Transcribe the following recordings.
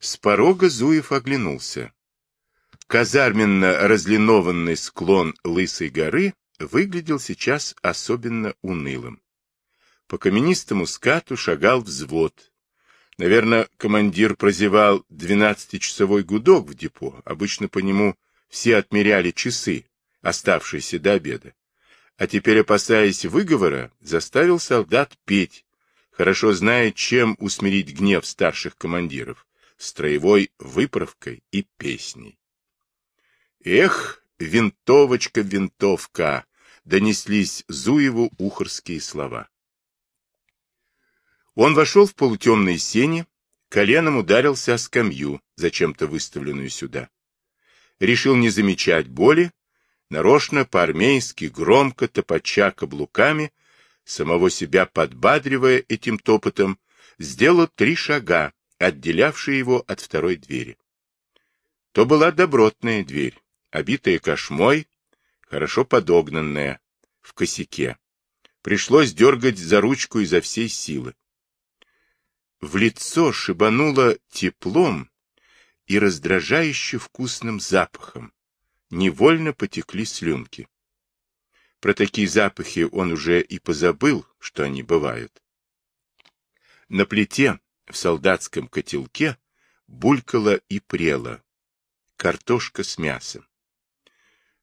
С порога Зуев оглянулся. Казарменно разлинованный склон Лысой горы выглядел сейчас особенно унылым. По каменистому скату шагал взвод. Наверное, командир прозевал двенадцатичасовой гудок в депо. Обычно по нему все отмеряли часы, оставшиеся до обеда. А теперь, опасаясь выговора, заставил солдат петь, хорошо зная, чем усмирить гнев старших командиров — строевой выправкой и песней. Эх, винтовочка, винтовка! Донеслись Зуеву ухорские слова. Он вошел в полутемные сени, коленом ударился о скамью, зачем-то выставленную сюда. Решил не замечать боли, нарочно по-армейски, громко, топача каблуками, самого себя подбадривая этим топотом, сделал три шага, отделявшие его от второй двери. То была добротная дверь, обитая кошмой, хорошо подогнанная, в косяке. Пришлось дергать за ручку изо всей силы. В лицо шибануло теплом и раздражающе вкусным запахом. Невольно потекли слюнки. Про такие запахи он уже и позабыл, что они бывают. На плите в солдатском котелке булькало и прело. Картошка с мясом.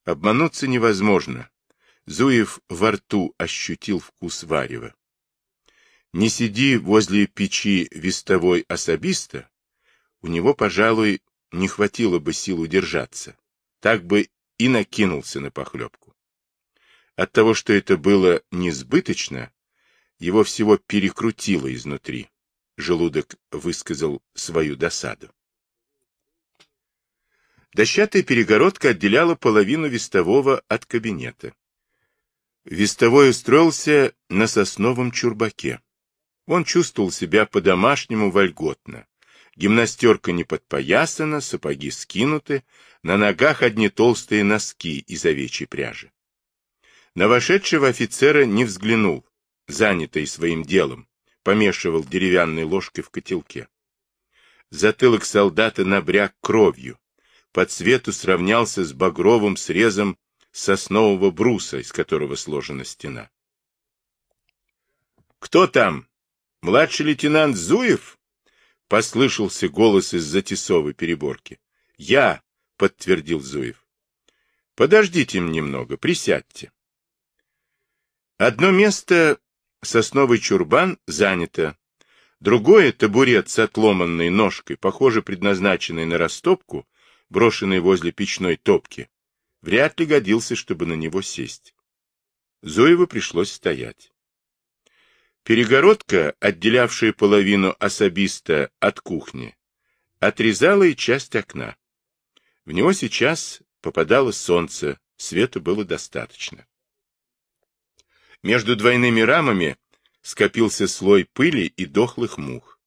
Обмануться невозможно. Зуев во рту ощутил вкус варева. Не сиди возле печи вестовой особиста, у него, пожалуй, не хватило бы сил удержаться. Так бы и накинулся на похлебку. От того, что это было несбыточно, его всего перекрутило изнутри. Желудок высказал свою досаду. Дощатая перегородка отделяла половину вестового от кабинета. Вестовой устроился на сосновом чурбаке. Он чувствовал себя по-домашнему вольготно. Гимнастерка не подпоясана, сапоги скинуты, на ногах одни толстые носки из овечьей пряжи. На вошедшего офицера не взглянул, занятый своим делом, помешивал деревянной ложкой в котелке. Затылок солдата набряк кровью, по цвету сравнялся с багровым срезом соснового бруса, из которого сложена стена. «Кто там? Младший лейтенант Зуев?» — послышался голос из-за тесовой переборки. «Я», — подтвердил Зуев. «Подождите немного, присядьте». Одно место, сосновый чурбан, занято. Другое, табурет с отломанной ножкой, похоже, предназначенный на растопку, брошенный возле печной топки, вряд ли годился, чтобы на него сесть. Зоеву пришлось стоять. Перегородка, отделявшая половину особиста от кухни, отрезала и часть окна. В него сейчас попадало солнце, света было достаточно. Между двойными рамами скопился слой пыли и дохлых мух.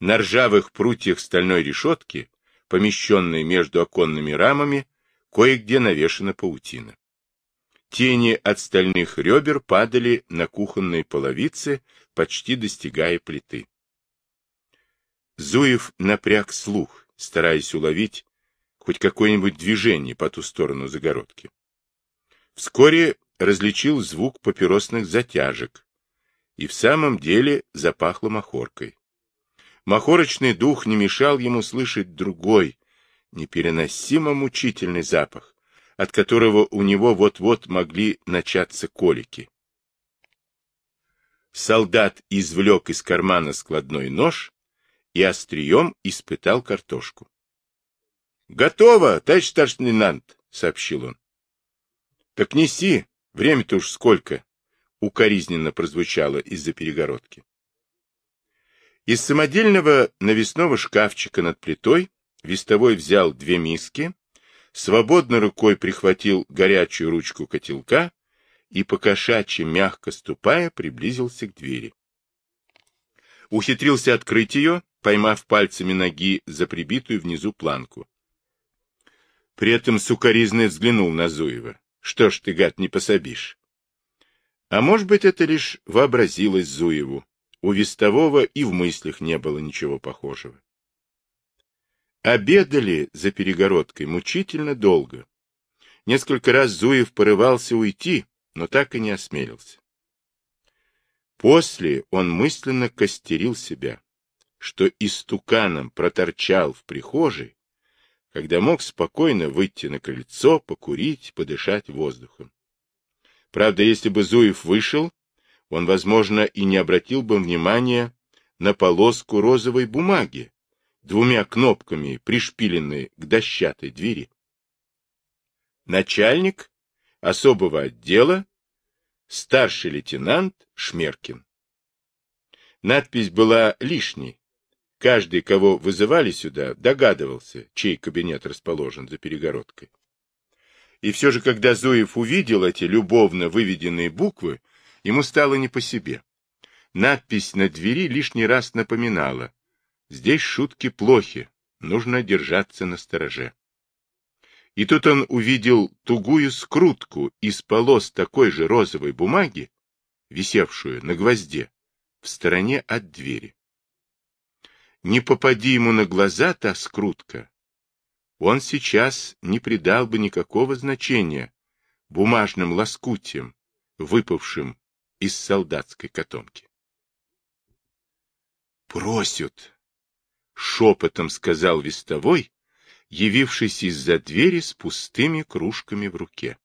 На ржавых прутьях стальной решетки, помещенной между оконными рамами, кое-где навешана паутина. Тени от стальных ребер падали на кухонные половицы, почти достигая плиты. Зуев напряг слух, стараясь уловить хоть какое-нибудь движение по ту сторону загородки. Вскоре различил звук папиросных затяжек, и в самом деле запахло махоркой. Махорочный дух не мешал ему слышать другой, непереносимо мучительный запах, от которого у него вот-вот могли начаться колики. Солдат извлек из кармана складной нож и острием испытал картошку. — Готово, товарищ старший лейтенант, — сообщил он. — Так неси, время-то уж сколько, — укоризненно прозвучало из-за перегородки. Из самодельного навесного шкафчика над плитой вестовой взял две миски, свободной рукой прихватил горячую ручку котелка и, покошачьи мягко ступая, приблизился к двери. Ухитрился открыть ее, поймав пальцами ноги за прибитую внизу планку. При этом сукоризный взглянул на Зуева. Что ж ты, гад, не пособишь? А может быть, это лишь вообразилось Зуеву. у Вестового и в мыслях не было ничего похожего. Обедали за перегородкой мучительно долго. Несколько раз Зуев порывался уйти, но так и не осмелился. После он мысленно костерил себя, что истуканом проторчал в прихожей, когда мог спокойно выйти на крыльцо, покурить, подышать воздухом. Правда, если бы Зуев вышел, он, возможно, и не обратил бы внимания на полоску розовой бумаги, двумя кнопками, пришпиленной к дощатой двери. Начальник особого отдела, старший лейтенант Шмеркин. Надпись была лишней. Каждый, кого вызывали сюда, догадывался, чей кабинет расположен за перегородкой. И все же, когда Зуев увидел эти любовно выведенные буквы, Ему стало не по себе. Надпись на двери лишний раз напоминала. Здесь шутки плохи, нужно держаться на стороже. И тут он увидел тугую скрутку из полос такой же розовой бумаги, висевшую на гвозде, в стороне от двери. Не попади ему на глаза та скрутка, он сейчас не придал бы никакого значения бумажным лоскутиям, выпавшим из солдатской котомки. «Просят!» — шепотом сказал вестовой, явившись из-за двери с пустыми кружками в руке.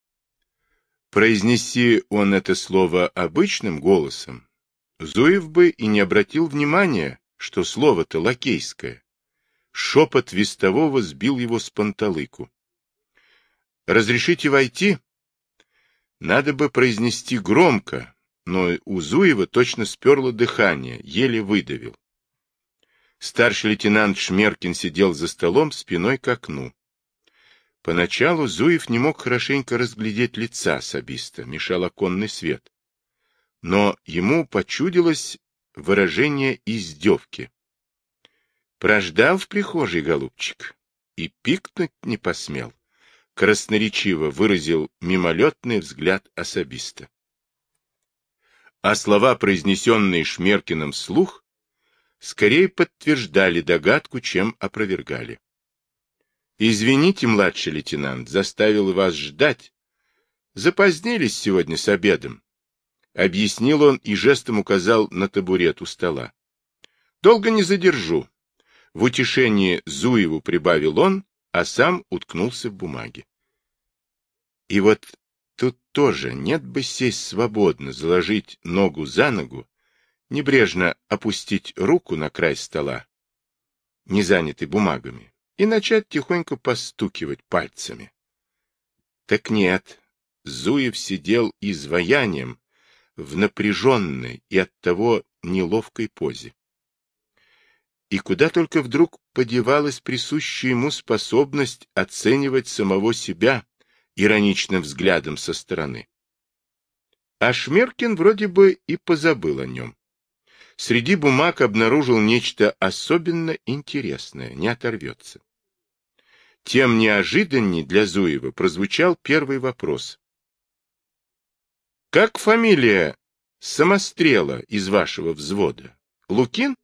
Произнеси он это слово обычным голосом, Зуев бы и не обратил внимания, что слово-то лакейское. Шепот вестового сбил его с панталыку. «Разрешите войти?» Надо бы произнести громко, но у Зуева точно сперло дыхание, еле выдавил. Старший лейтенант Шмеркин сидел за столом спиной к окну. Поначалу Зуев не мог хорошенько разглядеть лица особиста, мешал оконный свет. Но ему почудилось выражение издевки. Прождал в прихожей, голубчик, и пикнуть не посмел. Красноречиво выразил мимолетный взгляд особиста а слова, произнесенные Шмеркиным вслух, скорее подтверждали догадку, чем опровергали. «Извините, младший лейтенант, заставил вас ждать. Запозднились сегодня с обедом», — объяснил он и жестом указал на табурет у стола. «Долго не задержу». В утешении Зуеву прибавил он, а сам уткнулся в бумаге. И вот Тут тоже нет бы сесть свободно, заложить ногу за ногу, небрежно опустить руку на край стола, не занятый бумагами, и начать тихонько постукивать пальцами. Так нет, Зуев сидел изваянием в напряженной и оттого неловкой позе. И куда только вдруг подевалась присущая ему способность оценивать самого себя, ироничным взглядом со стороны. А Шмеркин вроде бы и позабыл о нем. Среди бумаг обнаружил нечто особенно интересное, не оторвется. Тем неожиданней для Зуева прозвучал первый вопрос. «Как фамилия самострела из вашего взвода? Лукин?»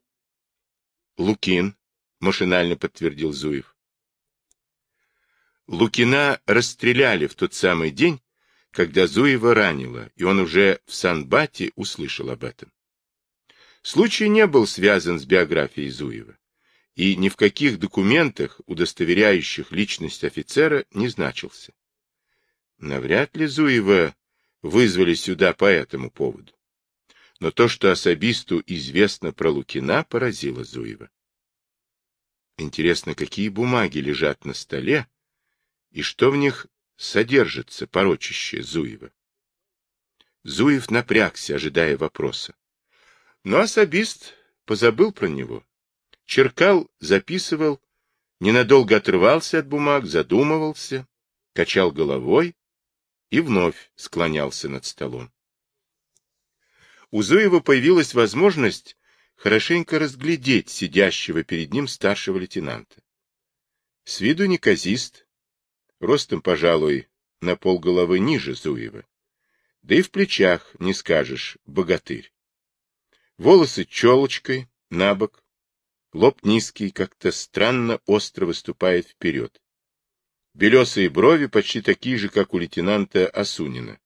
«Лукин», — машинально подтвердил Зуев. Лукина расстреляли в тот самый день, когда Зуева ранило, и он уже в Сан-Бате услышал об этом. Случай не был связан с биографией Зуева, и ни в каких документах, удостоверяющих личность офицера, не значился. Навряд ли Зуева вызвали сюда по этому поводу. Но то, что особисту известно про Лукина, поразило Зуева. Интересно, какие бумаги лежат на столе, и что в них содержится порочище Зуева. Зуев напрягся, ожидая вопроса. Но особист позабыл про него. Черкал, записывал, ненадолго отрывался от бумаг, задумывался, качал головой и вновь склонялся над столом. У Зуева появилась возможность хорошенько разглядеть сидящего перед ним старшего лейтенанта. С виду неказист, ростом, пожалуй, на полголовы ниже Зуева. Да и в плечах, не скажешь, богатырь. Волосы челочкой, на бок, лоб низкий, как-то странно остро выступает вперед. Белесые брови почти такие же, как у лейтенанта Асунина.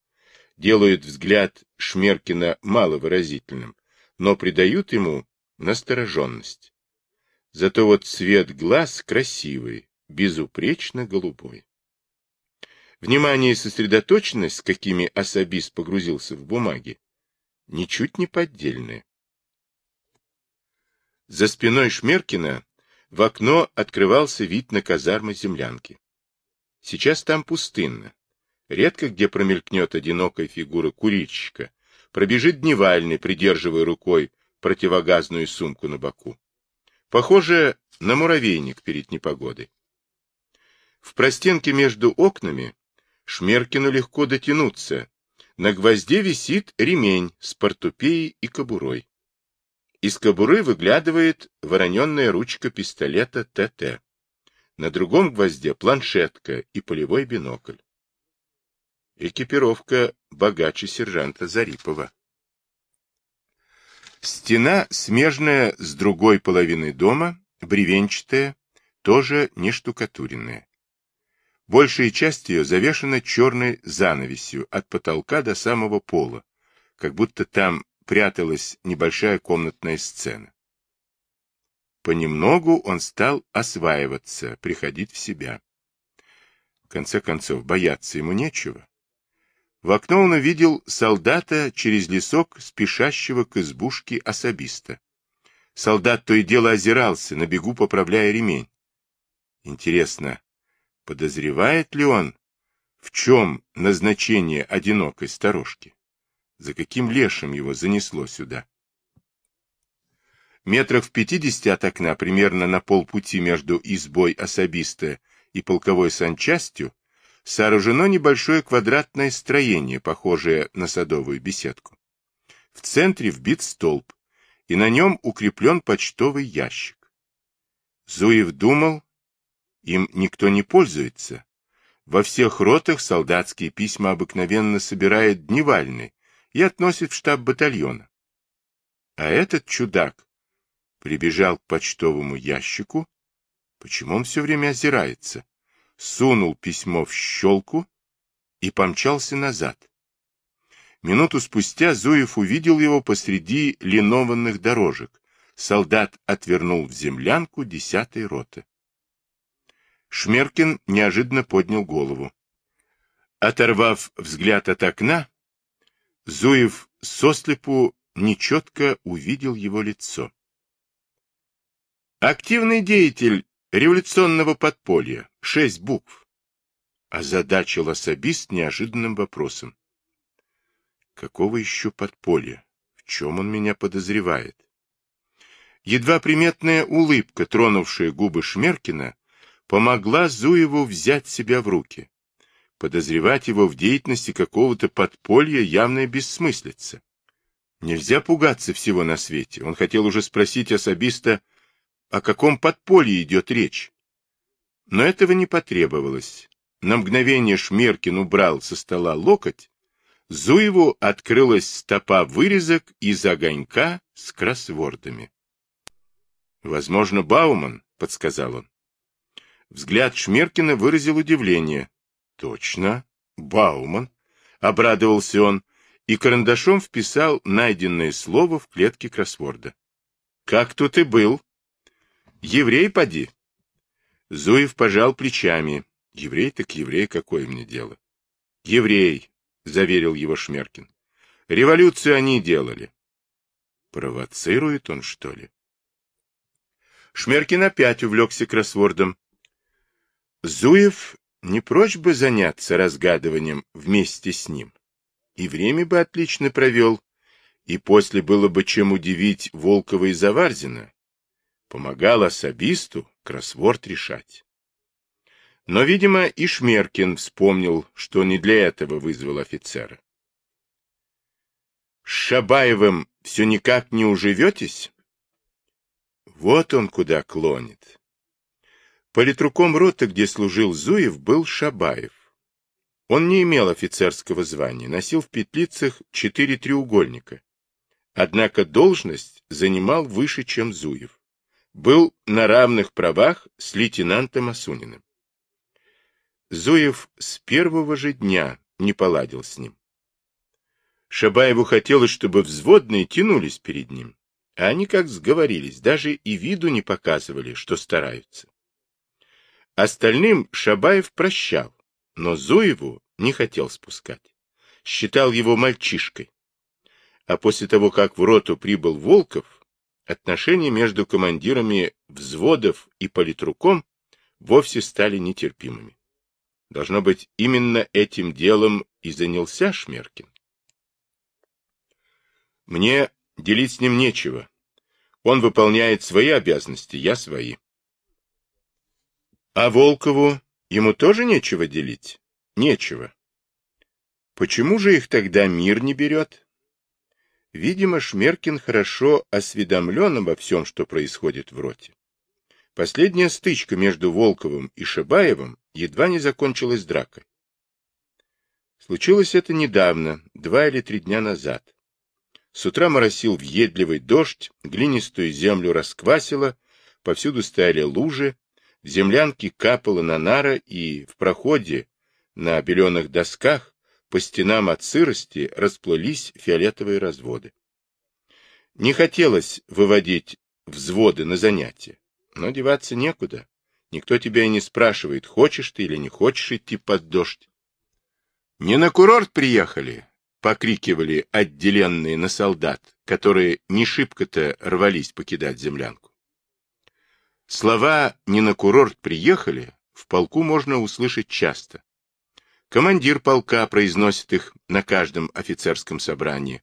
Делают взгляд Шмеркина маловыразительным, но придают ему настороженность. Зато вот цвет глаз красивый, безупречно голубой. Внимание и сосредоточенность, с какими особист погрузился в бумаги, ничуть не поддельные. За спиной Шмеркина в окно открывался вид на казармы землянки. Сейчас там пустынно. Редко где промелькнет одинокая фигура курильщика, пробежит дневальный, придерживая рукой противогазную сумку на боку. Похоже на муравейник перед непогодой. В простенке между окнами Шмеркину легко дотянуться. На гвозде висит ремень с портупеей и кобурой. Из кобуры выглядывает вороненная ручка пистолета ТТ. На другом гвозде планшетка и полевой бинокль. Экипировка богаче сержанта Зарипова. Стена, смежная с другой половиной дома, бревенчатая, тоже не штукатуренная. Большая часть ее завешена черной занавесью от потолка до самого пола, как будто там пряталась небольшая комнатная сцена. Понемногу он стал осваиваться, приходить в себя. В конце концов, бояться ему нечего. В окно он увидел солдата через лесок, спешащего к избушке особиста. Солдат то и дело озирался, на бегу поправляя ремень. Интересно, подозревает ли он, в чем назначение одинокой сторожки? За каким лешим его занесло сюда? Метрах в пятидесяти от окна, примерно на полпути между избой особиста и полковой санчастью, сооружено небольшое квадратное строение, похожее на садовую беседку. В центре вбит столб, и на нем укреплен почтовый ящик. Зуев думал, им никто не пользуется. Во всех ротах солдатские письма обыкновенно собирает дневальный, и относит в штаб батальона. А этот чудак прибежал к почтовому ящику. Почему он все время озирается? Сунул письмо в щелку и помчался назад. Минуту спустя Зуев увидел его посреди линованных дорожек. Солдат отвернул в землянку десятой роты. Шмеркин неожиданно поднял голову. Оторвав взгляд от окна, Зуев сослепу нечетко увидел его лицо. Активный деятель революционного подполья. Шесть букв. Озадачил особист неожиданным вопросом. Какого еще подполья? В чем он меня подозревает? Едва приметная улыбка, тронувшая губы Шмеркина, помогла Зуеву взять себя в руки. Подозревать его в деятельности какого-то подполья явная бессмыслица. Нельзя пугаться всего на свете. Он хотел уже спросить особиста, о каком подполье идет речь. Но этого не потребовалось. На мгновение Шмеркин убрал со стола локоть, Зуеву открылась стопа вырезок из огонька с кроссвордами. «Возможно, Бауман», — подсказал он. Взгляд Шмеркина выразил удивление. Точно, Бауман, обрадовался он и карандашом вписал найденное слово в клетке кроссворда. Как тут и был? Еврей поди. Зуев пожал плечами. Еврей так еврей, какое мне дело? Еврей, заверил его Шмеркин. Революцию они делали. Провоцирует он, что ли? Шмеркин опять увлекся кроссвордом. Зуев не прочь бы заняться разгадыванием вместе с ним. И время бы отлично провел, и после было бы чем удивить Волкова и Заварзина. Помогал особисту кроссворд решать. Но, видимо, и Шмеркин вспомнил, что не для этого вызвал офицера. С Шабаевым все никак не уживетесь? Вот он куда клонит. Политруком роты, где служил Зуев, был Шабаев. Он не имел офицерского звания, носил в петлицах четыре треугольника. Однако должность занимал выше, чем Зуев. Был на равных правах с лейтенантом Асуниным. Зуев с первого же дня не поладил с ним. Шабаеву хотелось, чтобы взводные тянулись перед ним, а они как сговорились, даже и виду не показывали, что стараются. Остальным Шабаев прощал, но Зуеву не хотел спускать. Считал его мальчишкой. А после того, как в роту прибыл Волков, отношения между командирами взводов и политруком вовсе стали нетерпимыми. Должно быть, именно этим делом и занялся Шмеркин. Мне делить с ним нечего. Он выполняет свои обязанности, я свои. А Волкову ему тоже нечего делить? Нечего. Почему же их тогда мир не берет? Видимо, Шмеркин хорошо осведомлен обо всем, что происходит в роте. Последняя стычка между Волковым и Шабаевым едва не закончилась дракой. Случилось это недавно, два или три дня назад. С утра моросил въедливый дождь, глинистую землю расквасило, повсюду стояли лужи, в землянке капало на нара, и в проходе на беленых досках по стенам от сырости расплылись фиолетовые разводы. Не хотелось выводить взводы на занятия, но деваться некуда. Никто тебя и не спрашивает, хочешь ты или не хочешь идти под дождь. Не на курорт приехали, покрикивали отделенные на солдат, которые не шибко-то рвались покидать землянку. Слова «не на курорт приехали» в полку можно услышать часто. Командир полка произносит их на каждом офицерском собрании,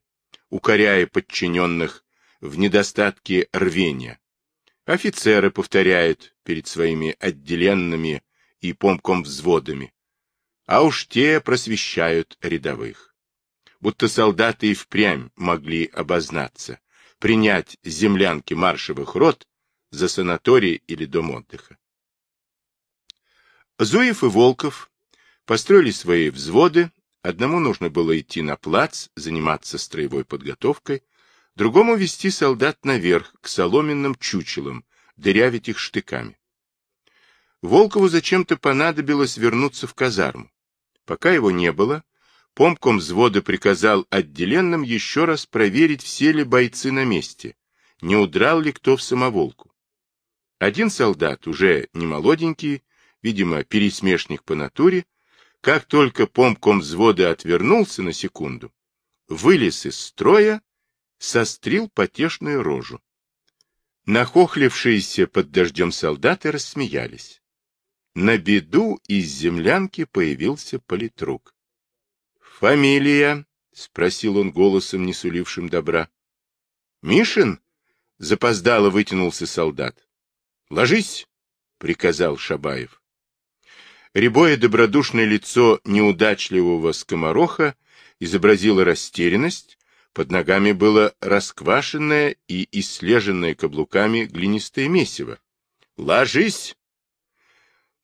укоряя подчиненных в недостатке рвения. Офицеры повторяют перед своими отделенными и помком взводами, а уж те просвещают рядовых. Будто солдаты и впрямь могли обознаться, принять землянки маршевых рот за санаторий или дом отдыха. Зуев и Волков построили свои взводы, одному нужно было идти на плац, заниматься строевой подготовкой, другому вести солдат наверх, к соломенным чучелам, дырявить их штыками. Волкову зачем-то понадобилось вернуться в казарму. Пока его не было, помком взвода приказал отделенным еще раз проверить, все ли бойцы на месте, не удрал ли кто в самоволку. Один солдат, уже не молоденький, видимо, пересмешник по натуре, как только помком взвода отвернулся на секунду, вылез из строя сострил потешную рожу. Нахохлившиеся под дождем солдаты рассмеялись. На беду из землянки появился политрук. «Фамилия?» — спросил он голосом, не сулившим добра. «Мишин?» — запоздало вытянулся солдат. «Ложись!» — приказал Шабаев. Рябое добродушное лицо неудачливого скомороха изобразило растерянность, под ногами было расквашенное и ислеженное каблуками глинистое месиво. «Ложись!»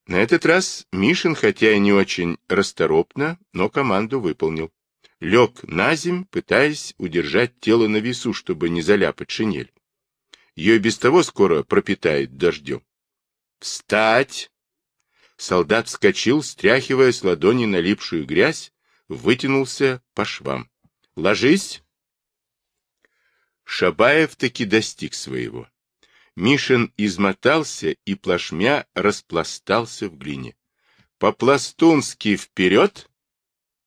На этот раз Мишин, хотя и не очень расторопно, но команду выполнил. Лег на земь, пытаясь удержать тело на весу, чтобы не заляпать шинель. Ее без того скоро пропитает дождем. «Встать!» Солдат вскочил, стряхивая с ладони налипшую грязь, вытянулся по швам. «Ложись!» Шабаев таки достиг своего. Мишин измотался и плашмя распластался в глине. По-пластунски вперед,